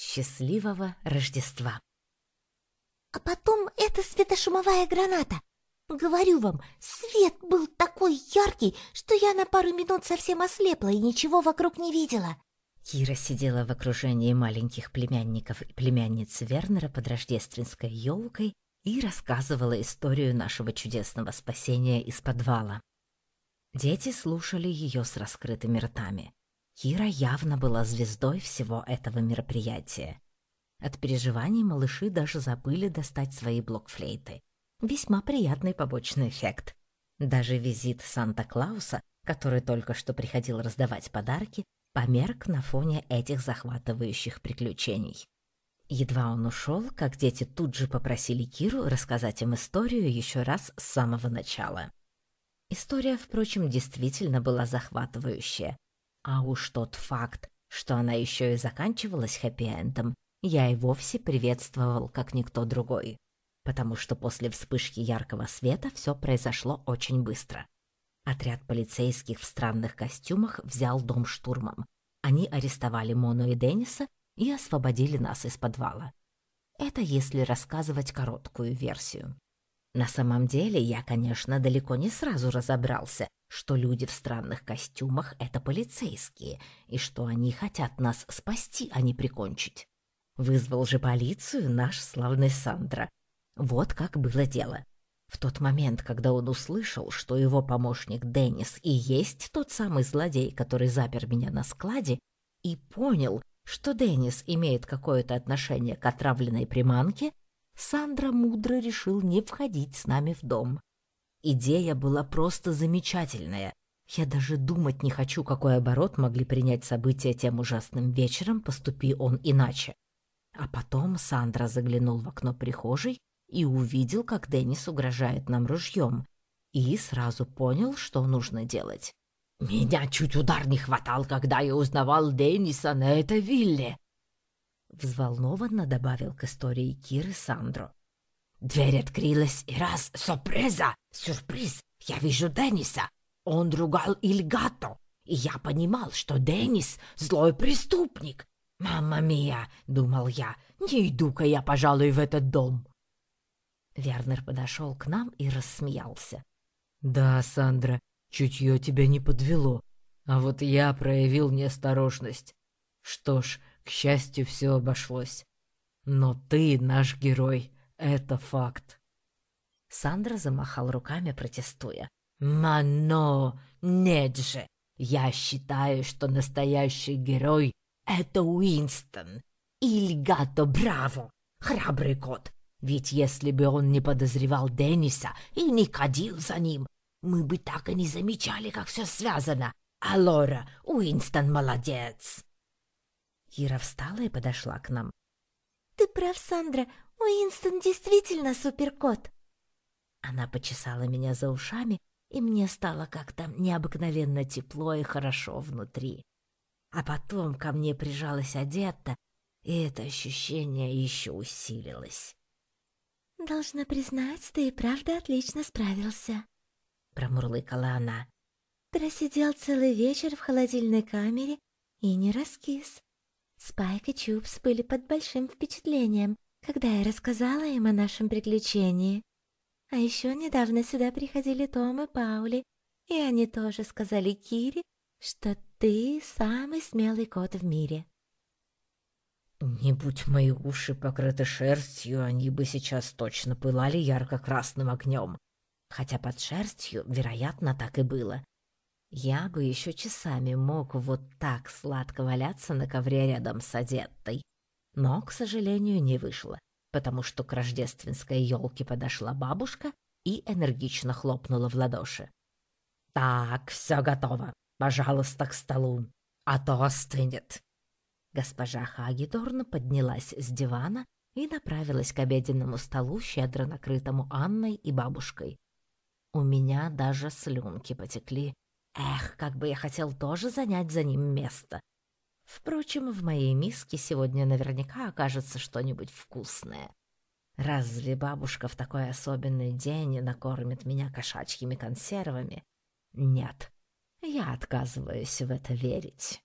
Счастливого Рождества! А потом эта светошумовая граната. Говорю вам, свет был такой яркий, что я на пару минут совсем ослепла и ничего вокруг не видела. Кира сидела в окружении маленьких племянников и племянниц Вернера под рождественской елкой и рассказывала историю нашего чудесного спасения из подвала. Дети слушали ее с раскрытыми ртами. Кира явно была звездой всего этого мероприятия. От переживаний малыши даже забыли достать свои блокфлейты. Весьма приятный побочный эффект. Даже визит Санта-Клауса, который только что приходил раздавать подарки, померк на фоне этих захватывающих приключений. Едва он ушел, как дети тут же попросили Киру рассказать им историю еще раз с самого начала. История, впрочем, действительно была захватывающая. А уж тот факт, что она еще и заканчивалась хэппи-эндом, я и вовсе приветствовал, как никто другой. Потому что после вспышки яркого света все произошло очень быстро. Отряд полицейских в странных костюмах взял дом штурмом. Они арестовали Мону и Денниса и освободили нас из подвала. Это если рассказывать короткую версию. На самом деле я, конечно, далеко не сразу разобрался, что люди в странных костюмах — это полицейские, и что они хотят нас спасти, а не прикончить. Вызвал же полицию наш славный Сандра. Вот как было дело. В тот момент, когда он услышал, что его помощник Деннис и есть тот самый злодей, который запер меня на складе, и понял, что Деннис имеет какое-то отношение к отравленной приманке, Сандра мудро решил не входить с нами в дом. Идея была просто замечательная. Я даже думать не хочу, какой оборот могли принять события тем ужасным вечером, поступи он иначе. А потом Сандра заглянул в окно прихожей и увидел, как Деннис угрожает нам ружьем, и сразу понял, что нужно делать. «Меня чуть удар не хватал, когда я узнавал Денниса на этой вилле!» Взволнованно добавил к истории Киры Сандро. Дверь открылась, и раз, сюрприза, сюрприз, я вижу Денниса. Он ругал Ильгато, и я понимал, что Деннис — злой преступник. «Мамма мия!» — думал я. «Не иду-ка я, пожалуй, в этот дом!» Вернер подошел к нам и рассмеялся. «Да, Сандра, чутье тебя не подвело, а вот я проявил неосторожность. Что ж, к счастью, все обошлось. Но ты наш герой, это факт». Сандра замахал руками, протестуя. «Мано, нет же! Я считаю, что настоящий герой — это Уинстон. Ильгато Браво, храбрый кот, ведь если бы он не подозревал Денниса и не кадил за ним, мы бы так и не замечали, как все связано. А Лора, Уинстон молодец!» Кира встала и подошла к нам. «Ты прав, Сандра, Уинстон действительно суперкот!» Она почесала меня за ушами, и мне стало как-то необыкновенно тепло и хорошо внутри. А потом ко мне прижалась одета, и это ощущение еще усилилось. «Должна признать, ты и правда отлично справился», — промурлыкала она. «Просидел целый вечер в холодильной камере и не раскис. Спайк и Чупс были под большим впечатлением, когда я рассказала им о нашем приключении. А еще недавно сюда приходили Том и Паули, и они тоже сказали Кире, что ты самый смелый кот в мире. Не будь мои уши покрыты шерстью, они бы сейчас точно пылали ярко-красным огнем. Хотя под шерстью, вероятно, так и было. Я бы еще часами мог вот так сладко валяться на ковре рядом с одеттой. Но, к сожалению, не вышло, потому что к рождественской елке подошла бабушка и энергично хлопнула в ладоши. «Так, все готово. Пожалуйста, к столу, а то остынет». Госпожа Хагидорн поднялась с дивана и направилась к обеденному столу, щедро накрытому Анной и бабушкой. У меня даже слюнки потекли. Эх, как бы я хотел тоже занять за ним место. Впрочем, в моей миске сегодня наверняка окажется что-нибудь вкусное. Разве бабушка в такой особенный день накормит меня кошачьими консервами? Нет, я отказываюсь в это верить.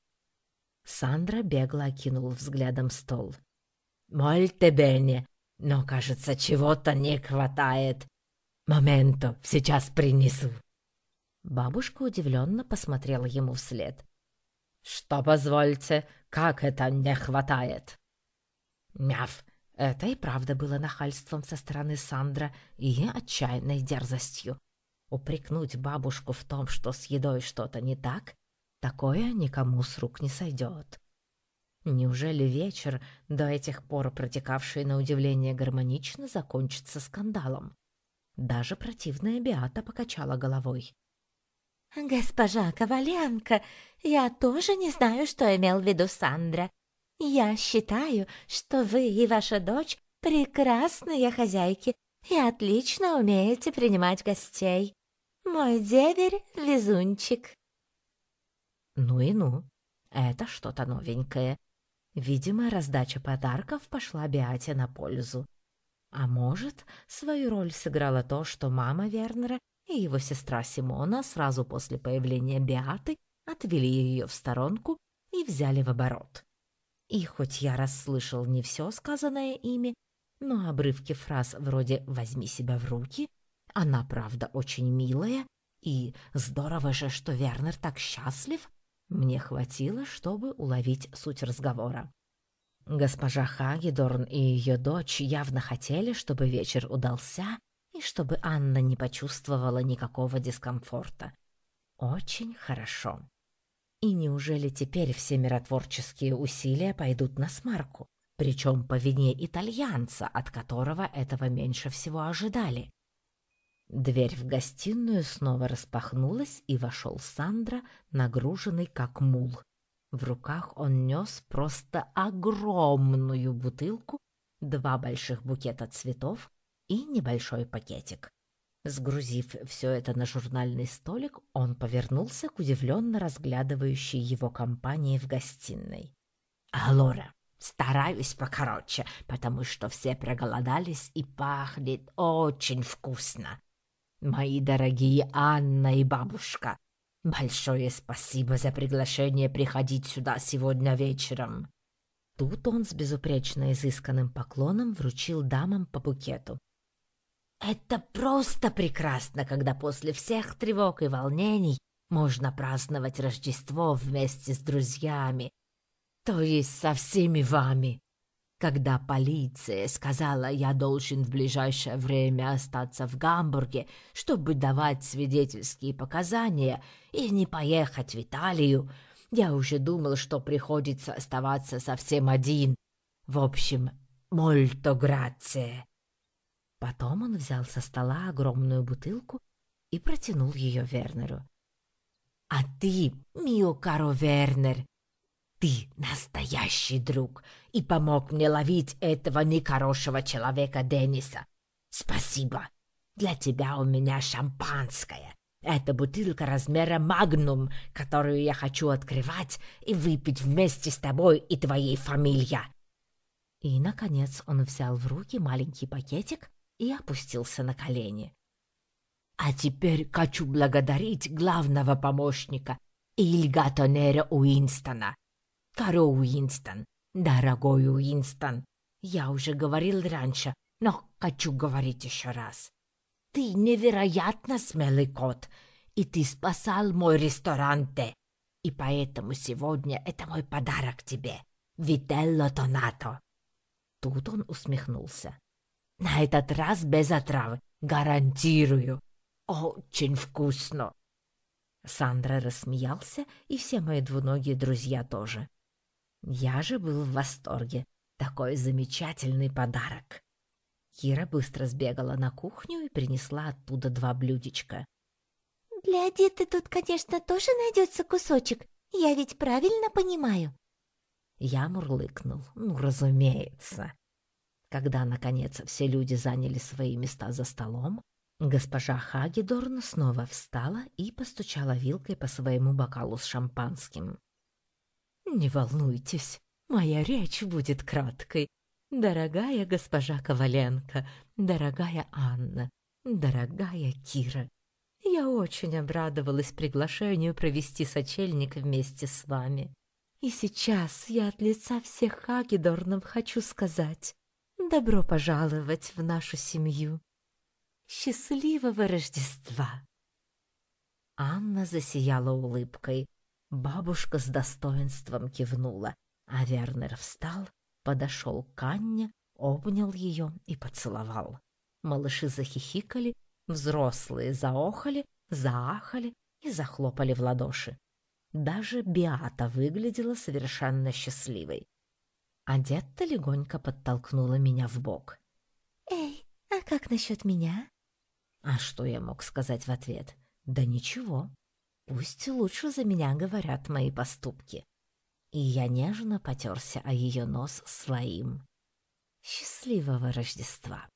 Сандра бегло окинул взглядом стол. Мольте бене, но, кажется, чего-то не хватает. Моменто, сейчас принесу». Бабушка удивленно посмотрела ему вслед. «Что, позвольте, как это не хватает?» Мяв, это и правда было нахальством со стороны Сандра и отчаянной дерзостью. Упрекнуть бабушку в том, что с едой что-то не так, такое никому с рук не сойдет. Неужели вечер, до этих пор протекавший на удивление гармонично, закончится скандалом? Даже противная Биата покачала головой. «Госпожа Коваленко, я тоже не знаю, что имел в виду Сандра. Я считаю, что вы и ваша дочь прекрасные хозяйки и отлично умеете принимать гостей. Мой деверь — везунчик». Ну и ну, это что-то новенькое. Видимо, раздача подарков пошла Биате на пользу. А может, свою роль сыграло то, что мама Вернера и его сестра Симона сразу после появления Биаты отвели ее в сторонку и взяли в оборот. И хоть я расслышал не все сказанное ими, но обрывки фраз вроде «возьми себя в руки», «она, правда, очень милая» и «здорово же, что Вернер так счастлив», мне хватило, чтобы уловить суть разговора. Госпожа Хагедорн и ее дочь явно хотели, чтобы вечер удался и чтобы Анна не почувствовала никакого дискомфорта. Очень хорошо. И неужели теперь все миротворческие усилия пойдут на смарку? Причем по вине итальянца, от которого этого меньше всего ожидали. Дверь в гостиную снова распахнулась, и вошел Сандра, нагруженный как мул. В руках он нес просто огромную бутылку, два больших букета цветов и небольшой пакетик. Сгрузив все это на журнальный столик, он повернулся к удивленно разглядывающей его компании в гостиной. «Алора, стараюсь покороче, потому что все проголодались и пахнет очень вкусно. Мои дорогие Анна и бабушка, большое спасибо за приглашение приходить сюда сегодня вечером. Тут он с безупречно изысканным поклоном вручил дамам по букету. Это просто прекрасно, когда после всех тревог и волнений можно праздновать Рождество вместе с друзьями, то есть со всеми вами. Когда полиция сказала, я должен в ближайшее время остаться в Гамбурге, чтобы давать свидетельские показания и не поехать в Италию, я уже думал, что приходится оставаться совсем один. В общем, мольто грация. Потом он взял со стола огромную бутылку и протянул ее Вернеру. «А ты, мио каро Вернер, ты настоящий друг и помог мне ловить этого нехорошего человека Денниса. Спасибо. Для тебя у меня шампанское. Это бутылка размера магнум, которую я хочу открывать и выпить вместе с тобой и твоей фамилией. И, наконец, он взял в руки маленький пакетик и опустился на колени. А теперь хочу благодарить главного помощника Ильга Тонера Уинстона Каро Уинстон, дорогой Уинстон, я уже говорил раньше, но хочу говорить еще раз. Ты невероятно смелый кот, и ты спасал мой ресторан Т. И поэтому сегодня это мой подарок тебе, Вителло Тонато. Тут он усмехнулся. На этот раз без отравы, гарантирую. Очень вкусно. Сандра рассмеялся, и все мои двуногие друзья тоже. Я же был в восторге. Такой замечательный подарок. Кира быстро сбегала на кухню и принесла оттуда два блюдечка. «Для Адиты тут, конечно, тоже найдется кусочек. Я ведь правильно понимаю?» Я мурлыкнул. «Ну, разумеется». Когда, наконец, все люди заняли свои места за столом, госпожа Хагедорн снова встала и постучала вилкой по своему бокалу с шампанским. «Не волнуйтесь, моя речь будет краткой. Дорогая госпожа Коваленко, дорогая Анна, дорогая Кира, я очень обрадовалась приглашению провести сочельник вместе с вами. И сейчас я от лица всех Хагедорнов хочу сказать «Добро пожаловать в нашу семью! Счастливого Рождества!» Анна засияла улыбкой. Бабушка с достоинством кивнула, а Вернер встал, подошел к Анне, обнял ее и поцеловал. Малыши захихикали, взрослые заохали, заахали и захлопали в ладоши. Даже Биата выглядела совершенно счастливой. Адетта легонько подтолкнула меня в бок. «Эй, а как насчет меня?» А что я мог сказать в ответ? Да ничего. Пусть лучше за меня говорят мои поступки. И я нежно потерся о ее нос своим. Счастливого Рождества!